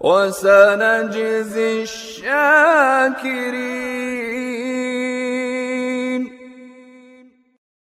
وسنجزي الشاكرين.